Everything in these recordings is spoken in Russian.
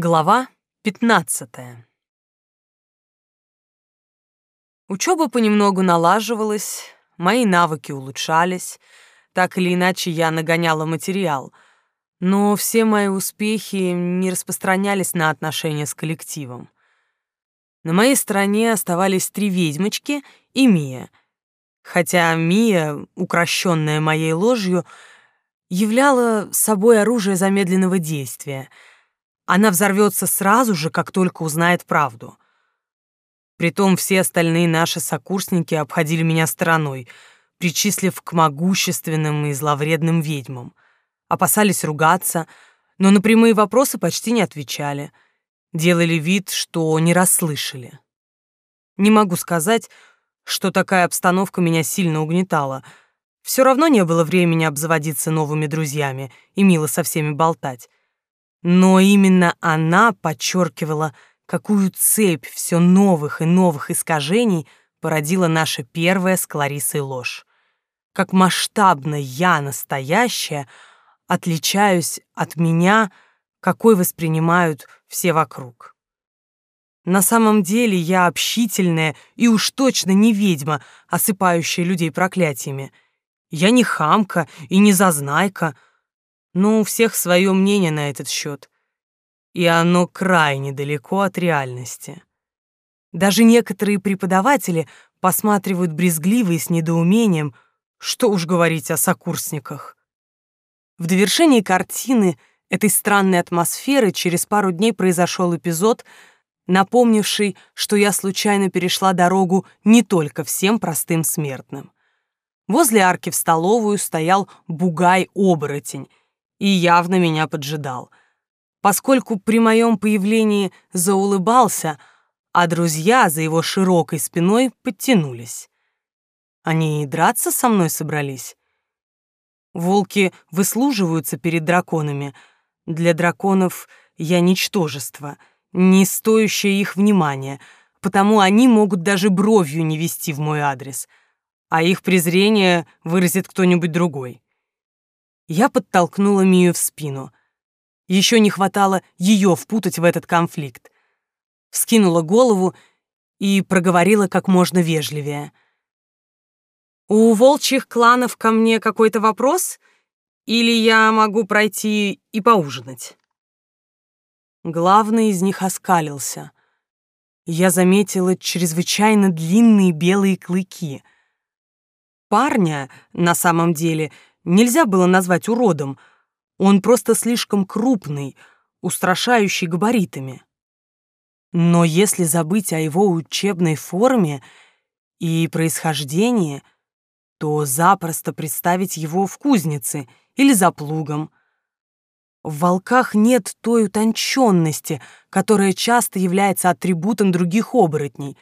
Глава 15. Учеба понемногу налаживалась, мои навыки улучшались, так или иначе я нагоняла материал, но все мои успехи не распространялись на отношения с коллективом. На моей стороне оставались три ведьмочки и Мия, хотя Мия, укращенная моей ложью, являла собой оружие замедленного действия — она взорвется сразу же, как только узнает правду. Притом все остальные наши сокурсники обходили меня стороной, причислив к могущественным и зловредным ведьмам. Опасались ругаться, но на прямые вопросы почти не отвечали. Делали вид, что не расслышали. Не могу сказать, что такая обстановка меня сильно угнетала. Все равно не было времени обзаводиться новыми друзьями и мило со всеми болтать. Но именно она подчеркивала, какую цепь все новых и новых искажений породила наша первая с Кларисой ложь. Как масштабно я, настоящая, отличаюсь от меня, какой воспринимают все вокруг. На самом деле я общительная и уж точно не ведьма, осыпающая людей проклятиями. Я не хамка и не зазнайка — но у всех свое мнение на этот счет, и оно крайне далеко от реальности. Даже некоторые преподаватели посматривают брезгливо и с недоумением, что уж говорить о сокурсниках. В довершении картины этой странной атмосферы через пару дней произошел эпизод, напомнивший, что я случайно перешла дорогу не только всем простым смертным. Возле арки в столовую стоял бугай-оборотень и явно меня поджидал, поскольку при моем появлении заулыбался, а друзья за его широкой спиной подтянулись. Они и драться со мной собрались. Волки выслуживаются перед драконами. Для драконов я ничтожество, не стоящее их внимания, потому они могут даже бровью не вести в мой адрес, а их презрение выразит кто-нибудь другой. Я подтолкнула Мию в спину. Еще не хватало ее впутать в этот конфликт. Вскинула голову и проговорила как можно вежливее. «У волчьих кланов ко мне какой-то вопрос? Или я могу пройти и поужинать?» Главный из них оскалился. Я заметила чрезвычайно длинные белые клыки. Парня, на самом деле, — нельзя было назвать уродом. Он просто слишком крупный, устрашающий габаритами. Но если забыть о его учебной форме и происхождении, то запросто представить его в кузнице или за плугом. В волках нет той утонченности, которая часто является атрибутом других оборотней,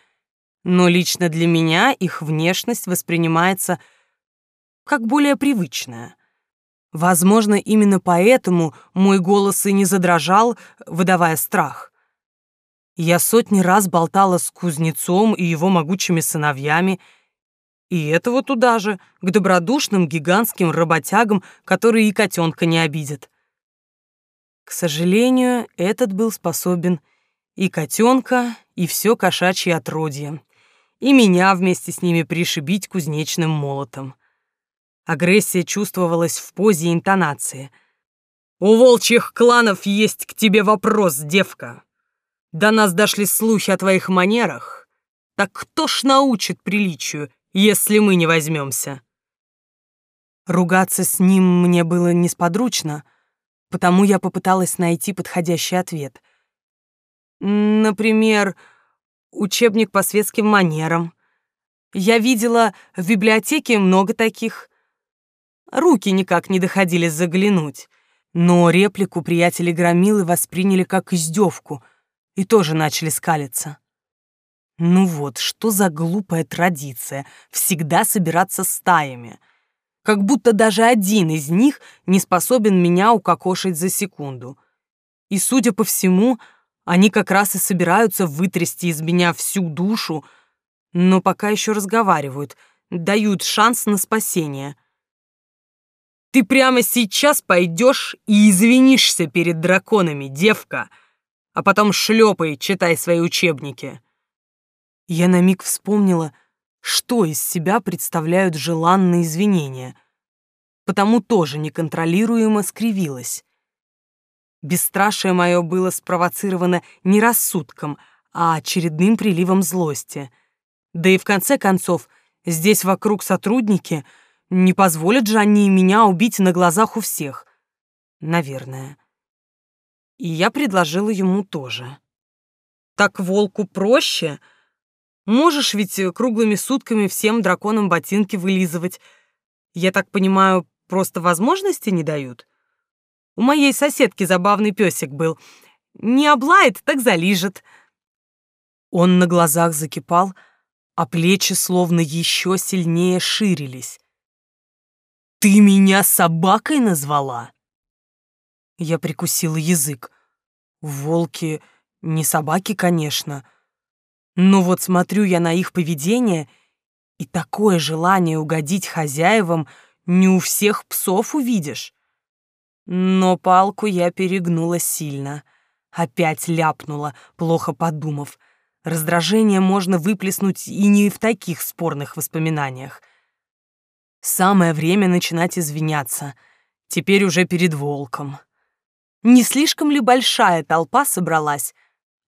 но лично для меня их внешность воспринимается – как более привычная. Возможно, именно поэтому мой голос и не задрожал, выдавая страх. Я сотни раз болтала с кузнецом и его могучими сыновьями, и этого туда же, к добродушным гигантским работягам, которые и котенка не обидят. К сожалению, этот был способен и котенка, и все кошачье отродье, и меня вместе с ними пришибить кузнечным молотом. Агрессия чувствовалась в позе и интонации. «У волчьих кланов есть к тебе вопрос, девка. До нас дошли слухи о твоих манерах. Так кто ж научит приличию, если мы не возьмемся?» Ругаться с ним мне было несподручно, потому я попыталась найти подходящий ответ. Например, учебник по светским манерам. Я видела в библиотеке много таких — Руки никак не доходили заглянуть. Но реплику приятели Громилы восприняли как издевку и тоже начали скалиться. Ну вот, что за глупая традиция всегда собираться стаями. Как будто даже один из них не способен меня укокошить за секунду. И, судя по всему, они как раз и собираются вытрясти из меня всю душу, но пока еще разговаривают, дают шанс на спасение — ты прямо сейчас пойдешь и извинишься перед драконами, девка. а потом шлепай, читай свои учебники. Я на миг вспомнила, что из себя представляют желанные извинения, потому тоже неконтролируемо скривилась. Бесстрашие мое было спровоцировано не рассудком, а очередным приливом злости. Да и в конце концов, здесь вокруг сотрудники, не позволят же они меня убить на глазах у всех. Наверное. И я предложила ему тоже. Так волку проще. Можешь ведь круглыми сутками всем драконам ботинки вылизывать. Я так понимаю, просто возможности не дают? У моей соседки забавный песик был. Не облает, так залижет. Он на глазах закипал, а плечи словно еще сильнее ширились. «Ты меня собакой назвала?» Я прикусила язык. Волки не собаки, конечно. Но вот смотрю я на их поведение, и такое желание угодить хозяевам не у всех псов увидишь. Но палку я перегнула сильно. Опять ляпнула, плохо подумав. Раздражение можно выплеснуть и не в таких спорных воспоминаниях. Самое время начинать извиняться. Теперь уже перед волком. Не слишком ли большая толпа собралась,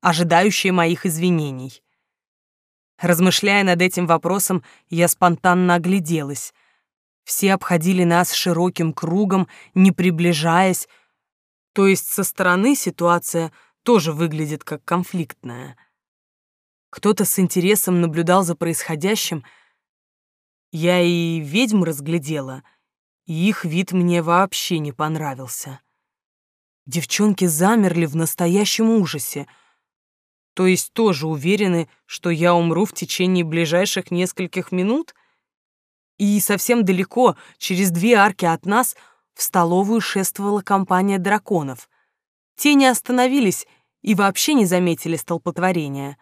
ожидающая моих извинений? Размышляя над этим вопросом, я спонтанно огляделась. Все обходили нас широким кругом, не приближаясь, то есть со стороны ситуация тоже выглядит как конфликтная. Кто-то с интересом наблюдал за происходящим. Я и ведьм разглядела, и их вид мне вообще не понравился. Девчонки замерли в настоящем ужасе. То есть тоже уверены, что я умру в течение ближайших нескольких минут? И совсем далеко, через две арки от нас, в столовую шествовала компания драконов. Те не остановились и вообще не заметили столпотворения.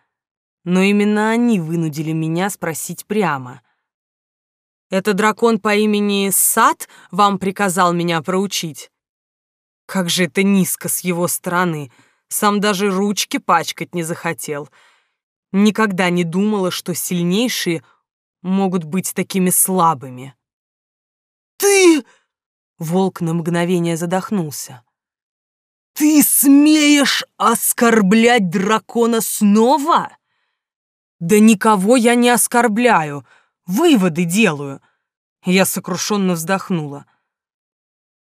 Но именно они вынудили меня спросить прямо. «Это дракон по имени Сад вам приказал меня проучить?» Как же это низко с его стороны. Сам даже ручки пачкать не захотел. Никогда не думала, что сильнейшие могут быть такими слабыми. «Ты...» — волк на мгновение задохнулся. «Ты смеешь оскорблять дракона снова?» «Да никого я не оскорбляю, выводы делаю». Я сокрушенно вздохнула.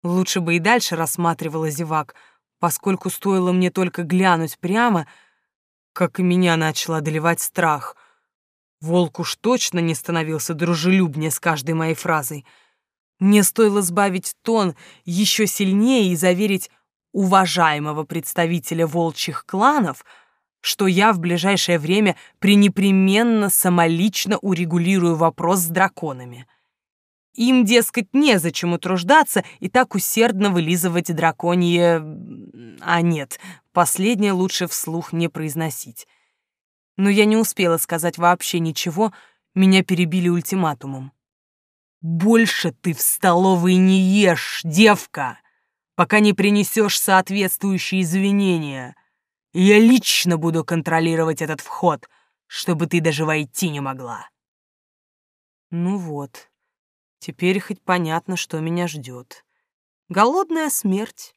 Лучше бы и дальше рассматривала зевак, поскольку стоило мне только глянуть прямо, как и меня начал одолевать страх. Волк уж точно не становился дружелюбнее с каждой моей фразой. Мне стоило сбавить тон еще сильнее и заверить уважаемого представителя волчьих кланов, что я в ближайшее время пренепременно самолично урегулирую вопрос с драконами. Им, дескать, незачем утруждаться и так усердно вылизывать драконье... А нет, последнее лучше вслух не произносить. Но я не успела сказать вообще ничего, меня перебили ультиматумом. «Больше ты в столовой не ешь, девка, пока не принесешь соответствующие извинения. Я лично буду контролировать этот вход, чтобы ты даже войти не могла». Ну вот, Теперь хоть понятно, что меня ждет. Голодная смерть.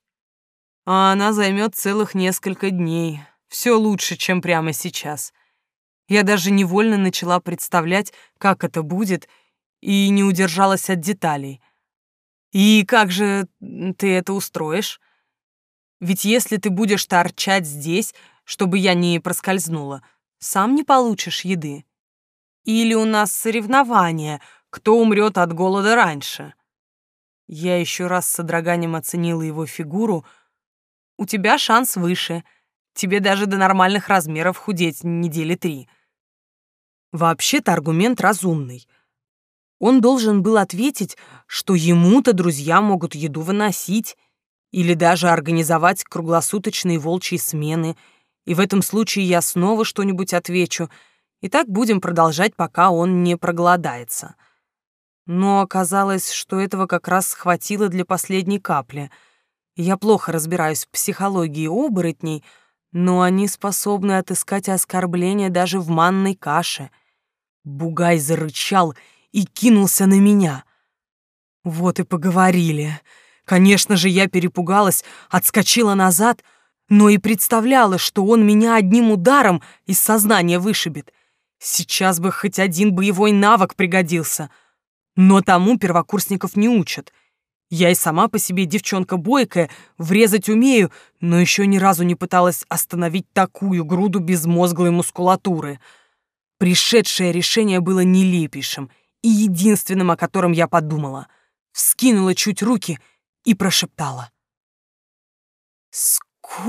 А она займет целых несколько дней. Все лучше, чем прямо сейчас. Я даже невольно начала представлять, как это будет, и не удержалась от деталей. И как же ты это устроишь? Ведь если ты будешь торчать здесь, чтобы я не проскользнула, сам не получишь еды. Или у нас соревнования — кто умрет от голода раньше. Я еще раз с содроганием оценила его фигуру. У тебя шанс выше. Тебе даже до нормальных размеров худеть недели три. Вообще-то аргумент разумный. Он должен был ответить, что ему-то друзья могут еду выносить или даже организовать круглосуточные волчьи смены, и в этом случае я снова что-нибудь отвечу, и так будем продолжать, пока он не проголодается. Но оказалось, что этого как раз хватило для последней капли. Я плохо разбираюсь в психологии оборотней, но они способны отыскать оскорбление даже в манной каше. Бугай зарычал и кинулся на меня. Вот и поговорили. Конечно же, я перепугалась, отскочила назад, но и представляла, что он меня одним ударом из сознания вышибет. Сейчас бы хоть один боевой навык пригодился. Но тому первокурсников не учат — я и сама по себе девчонка бойкая, врезать умею, но еще ни разу не пыталась остановить такую груду безмозглой мускулатуры. Пришедшее решение было нелепейшим и единственным, о котором я подумала. Вскинула чуть руки и прошептала. «Скуиз!»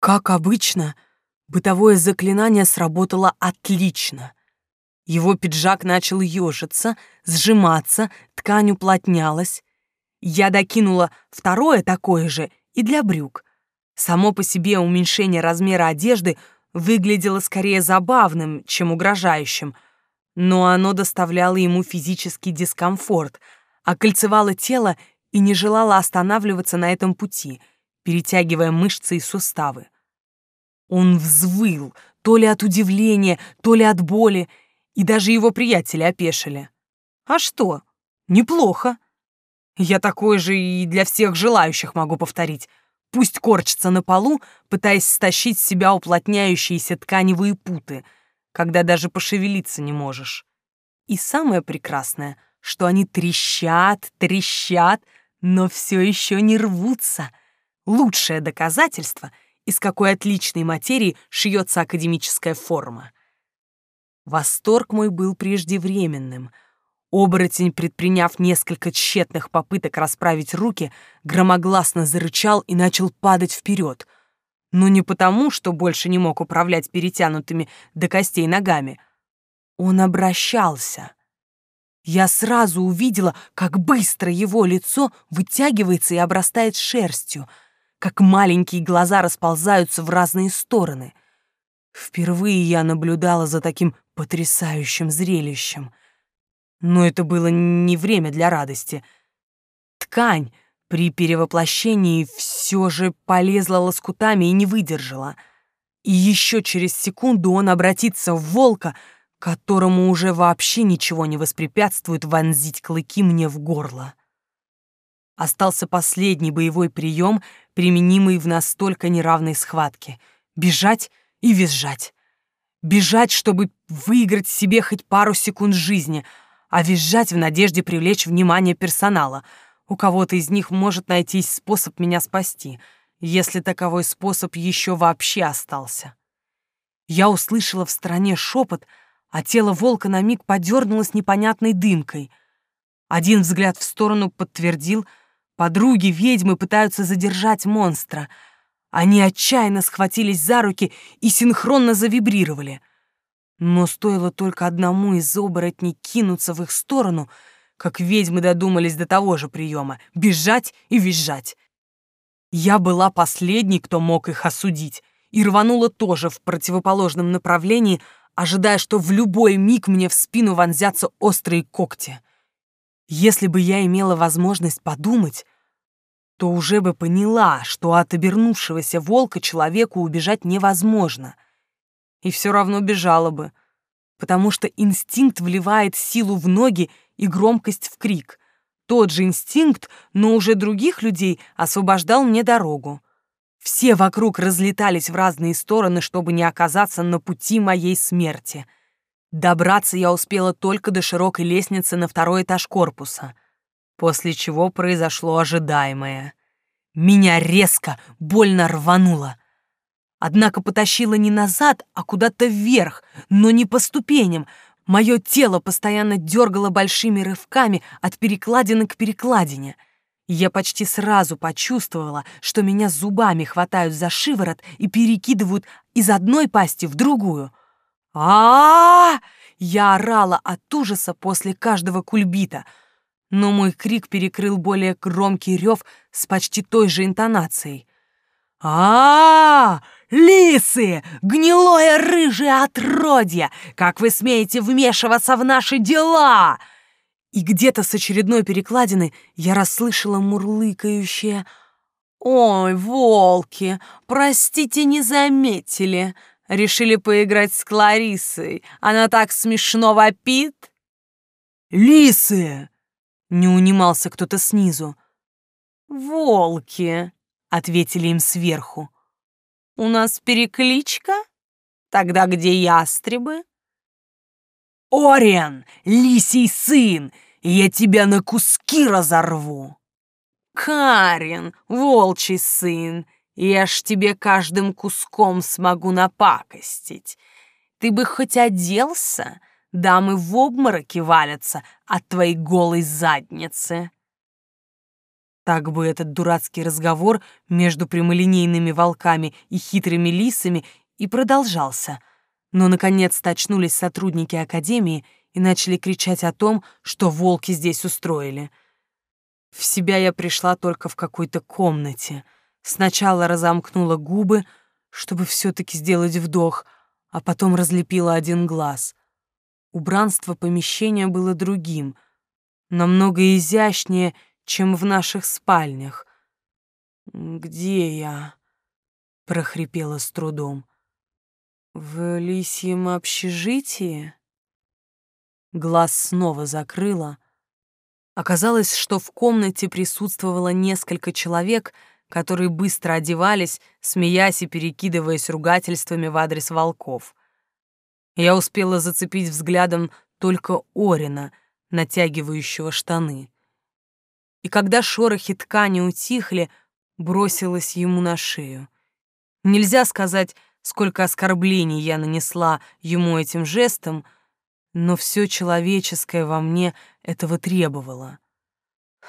Как обычно, бытовое заклинание сработало отлично — его пиджак начал ежиться, сжиматься, ткань уплотнялась. Я докинула второе такое же и для брюк. Само по себе уменьшение размера одежды выглядело скорее забавным, чем угрожающим, но оно доставляло ему физический дискомфорт, окольцевало тело и не желало останавливаться на этом пути, перетягивая мышцы и суставы. Он взвыл, то ли от удивления, то ли от боли, и даже его приятели опешили. А что? Неплохо. Я такое же и для всех желающих могу повторить. Пусть корчится на полу, пытаясь стащить с себя уплотняющиеся тканевые путы, когда даже пошевелиться не можешь. И самое прекрасное, что они трещат, трещат, но все еще не рвутся. Лучшее доказательство, из какой отличной материи шьется академическая форма. Восторг мой был преждевременным. Оборотень, предприняв несколько тщетных попыток расправить руки, громогласно зарычал и начал падать вперед. Но не потому, что больше не мог управлять перетянутыми до костей ногами. Он обращался. Я сразу увидела, как быстро его лицо вытягивается и обрастает шерстью, как маленькие глаза расползаются в разные стороны. Впервые я наблюдала за таким потрясающим зрелищем. Но это было не время для радости. Ткань при перевоплощении все же полезла лоскутами и не выдержала. И еще через секунду он обратится в волка, которому уже вообще ничего не воспрепятствует вонзить клыки мне в горло. Остался последний боевой прием, применимый в настолько неравной схватке — бежать и визжать. Бежать, чтобы выиграть себе хоть пару секунд жизни, а визжать в надежде привлечь внимание персонала. У кого-то из них может найтись способ меня спасти, если таковой способ еще вообще остался. Я услышала в стороне шепот, а тело волка на миг подернулось непонятной дымкой. Один взгляд в сторону подтвердил, подруги ведьмы пытаются задержать монстра — они отчаянно схватились за руки и синхронно завибрировали. Но стоило только одному из оборотней кинуться в их сторону, как ведьмы додумались до того же приема — бежать и визжать. Я была последней, кто мог их осудить, и рванула тоже в противоположном направлении, ожидая, что в любой миг мне в спину вонзятся острые когти. Если бы я имела возможность подумать, то уже бы поняла, что от обернувшегося волка человеку убежать невозможно. И все равно бежала бы, потому что инстинкт вливает силу в ноги и громкость в крик. Тот же инстинкт, но уже других людей освобождал мне дорогу. Все вокруг разлетались в разные стороны, чтобы не оказаться на пути моей смерти. Добраться я успела только до широкой лестницы на второй этаж корпуса — после чего произошло ожидаемое. Меня резко, больно рвануло. Однако потащило не назад, а куда-то вверх, но не по ступеням. Мое тело постоянно дергало большими рывками от перекладины к перекладине. Я почти сразу почувствовала, что меня зубами хватают за шиворот и перекидывают из одной пасти в другую. а, -а, -а Я орала от ужаса после каждого кульбита — но мой крик перекрыл более громкий рев с почти той же интонацией. а, -а, -а Лисы! Гнилое рыжее отродье! Как вы смеете вмешиваться в наши дела?» И где-то с очередной перекладины я расслышала мурлыкающее «Ой, волки, простите, не заметили. Решили поиграть с Кларисой. Она так смешно вопит». «Лисы!» — не унимался кто-то снизу. «Волки», — ответили им сверху. «У нас перекличка? Тогда где ястребы?» «Ориан, лисий сын, я тебя на куски разорву!» Карин, волчий сын, я ж тебе каждым куском смогу напакостить. Ты бы хоть оделся, дамы в обмороке валятся от твоей голой задницы. Так бы этот дурацкий разговор между прямолинейными волками и хитрыми лисами и продолжался. Но, наконец-то, очнулись сотрудники Академии и начали кричать о том, что волки здесь устроили — в себя я пришла только в какой-то комнате. Сначала разомкнула губы, чтобы все-таки сделать вдох, а потом разлепила один глаз. Убранство помещения было другим, намного изящнее, чем в наших спальнях. «Где я?» — прохрипела с трудом. «В лисьем общежитии?» Глаз снова закрыла — Оказалось, что в комнате присутствовало несколько человек, которые быстро одевались, смеясь и перекидываясь ругательствами в адрес волков. Я успела зацепить взглядом только Орина, натягивающего штаны. И когда шорохи ткани утихли, бросилась ему на шею. Нельзя сказать, сколько оскорблений я нанесла ему этим жестом — но все человеческое во мне этого требовало.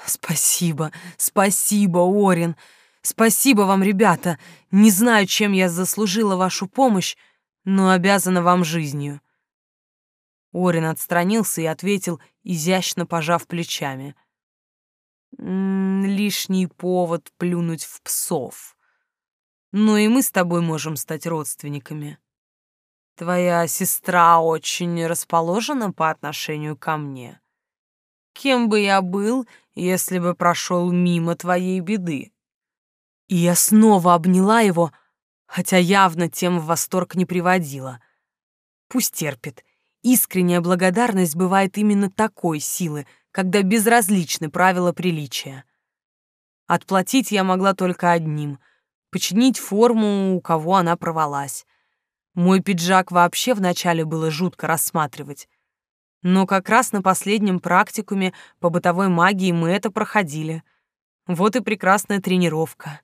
Спасибо, спасибо, Орин. Спасибо вам, ребята. Не знаю, чем я заслужила вашу помощь, но обязана вам жизнью. Орин отстранился и ответил, изящно пожав плечами. «М -м, лишний повод плюнуть в псов. Но и мы с тобой можем стать родственниками. Твоя сестра очень расположена по отношению ко мне. Кем бы я был, если бы прошел мимо твоей беды? И я снова обняла его, хотя явно тем в восторг не приводила. Пусть терпит. Искренняя благодарность бывает именно такой силы, когда безразличны правила приличия. Отплатить я могла только одним — починить форму, у кого она провалась. Мой пиджак вообще вначале было жутко рассматривать. Но как раз на последнем практикуме по бытовой магии мы это проходили. Вот и прекрасная тренировка.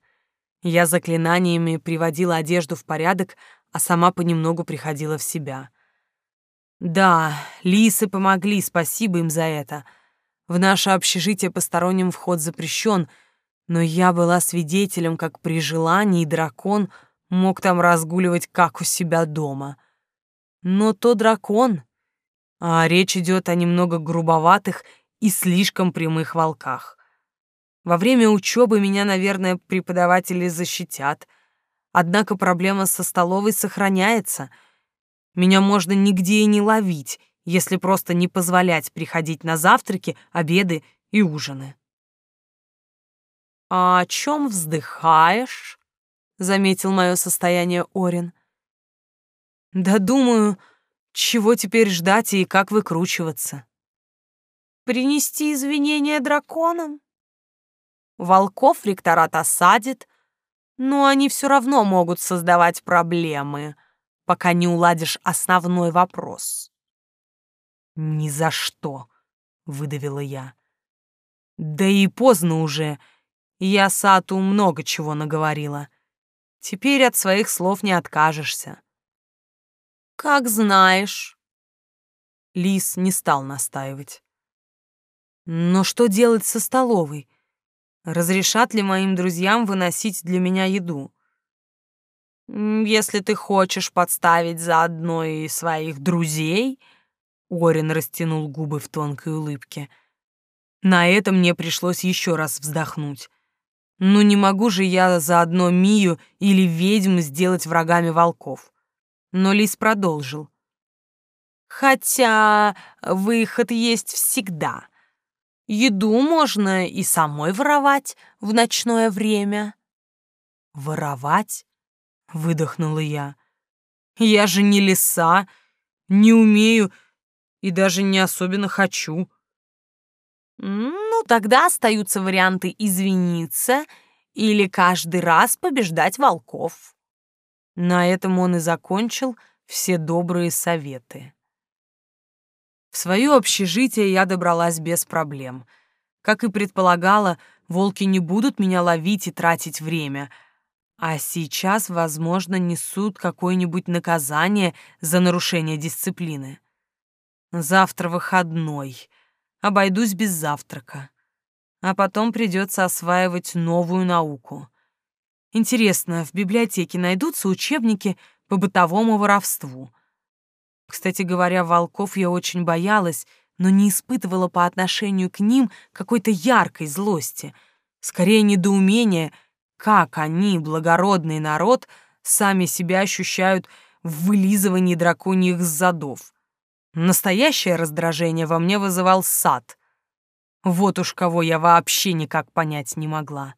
Я заклинаниями приводила одежду в порядок, а сама понемногу приходила в себя. Да, лисы помогли, спасибо им за это. В наше общежитие посторонним вход запрещен, но я была свидетелем, как при желании дракон — мог там разгуливать, как у себя дома. Но то дракон, а речь идет о немного грубоватых и слишком прямых волках. Во время учебы меня, наверное, преподаватели защитят, однако проблема со столовой сохраняется. Меня можно нигде и не ловить, если просто не позволять приходить на завтраки, обеды и ужины. «А о чем вздыхаешь?» заметил мое состояние Орин. Да думаю, чего теперь ждать и как выкручиваться. Принести извинения драконам? Волков ректорат осадит, но они все равно могут создавать проблемы, пока не уладишь основной вопрос. «Ни за что», — выдавила я. «Да и поздно уже. Я Сату много чего наговорила. Теперь от своих слов не откажешься. Как знаешь. Лис не стал настаивать. Но что делать со столовой? Разрешат ли моим друзьям выносить для меня еду? Если ты хочешь подставить заодно и своих друзей, Орин растянул губы в тонкой улыбке. На это мне пришлось еще раз вздохнуть. Ну не могу же я заодно Мию или ведьм сделать врагами волков. Но лис продолжил. Хотя выход есть всегда. Еду можно и самой воровать в ночное время. Воровать? Выдохнула я. Я же не лиса, не умею и даже не особенно хочу. Ну, тогда остаются варианты извиниться или каждый раз побеждать волков. На этом он и закончил все добрые советы. В свое общежитие я добралась без проблем. Как и предполагала, волки не будут меня ловить и тратить время — а сейчас, возможно, несут какое-нибудь наказание за нарушение дисциплины. Завтра выходной. Обойдусь без завтрака. А потом придется осваивать новую науку. Интересно, в библиотеке найдутся учебники по бытовому воровству? Кстати говоря, волков я очень боялась, но не испытывала по отношению к ним какой-то яркой злости. Скорее, недоумение — как они, благородный народ, сами себя ощущают в вылизывании драконьих задов. Настоящее раздражение во мне вызывал сад. Вот уж кого я вообще никак понять не могла.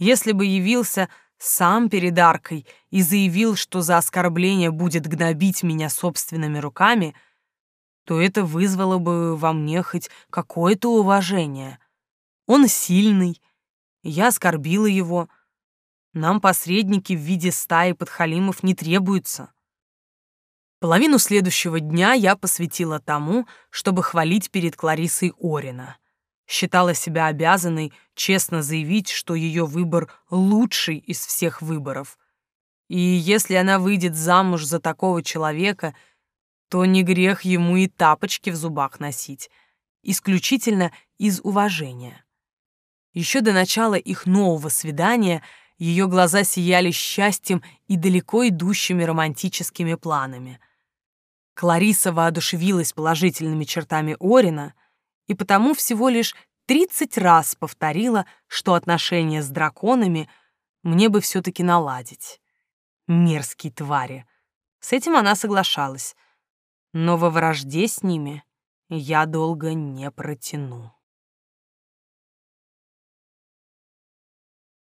Если бы явился сам перед аркой и заявил, что за оскорбление будет гнобить меня собственными руками, то это вызвало бы во мне хоть какое-то уважение. Он сильный, я оскорбила его. Нам посредники в виде стаи подхалимов не требуются. Половину следующего дня я посвятила тому, чтобы хвалить перед Кларисой Орина. Считала себя обязанной честно заявить, что ее выбор лучший из всех выборов. И если она выйдет замуж за такого человека, то не грех ему и тапочки в зубах носить, исключительно из уважения. Еще до начала их нового свидания ее глаза сияли счастьем и далеко идущими романтическими планами. Клариса воодушевилась положительными чертами Орина и потому всего лишь тридцать раз повторила, что отношения с драконами мне бы все-таки наладить. Мерзкие твари. С этим она соглашалась. Но во вражде с ними я долго не протяну.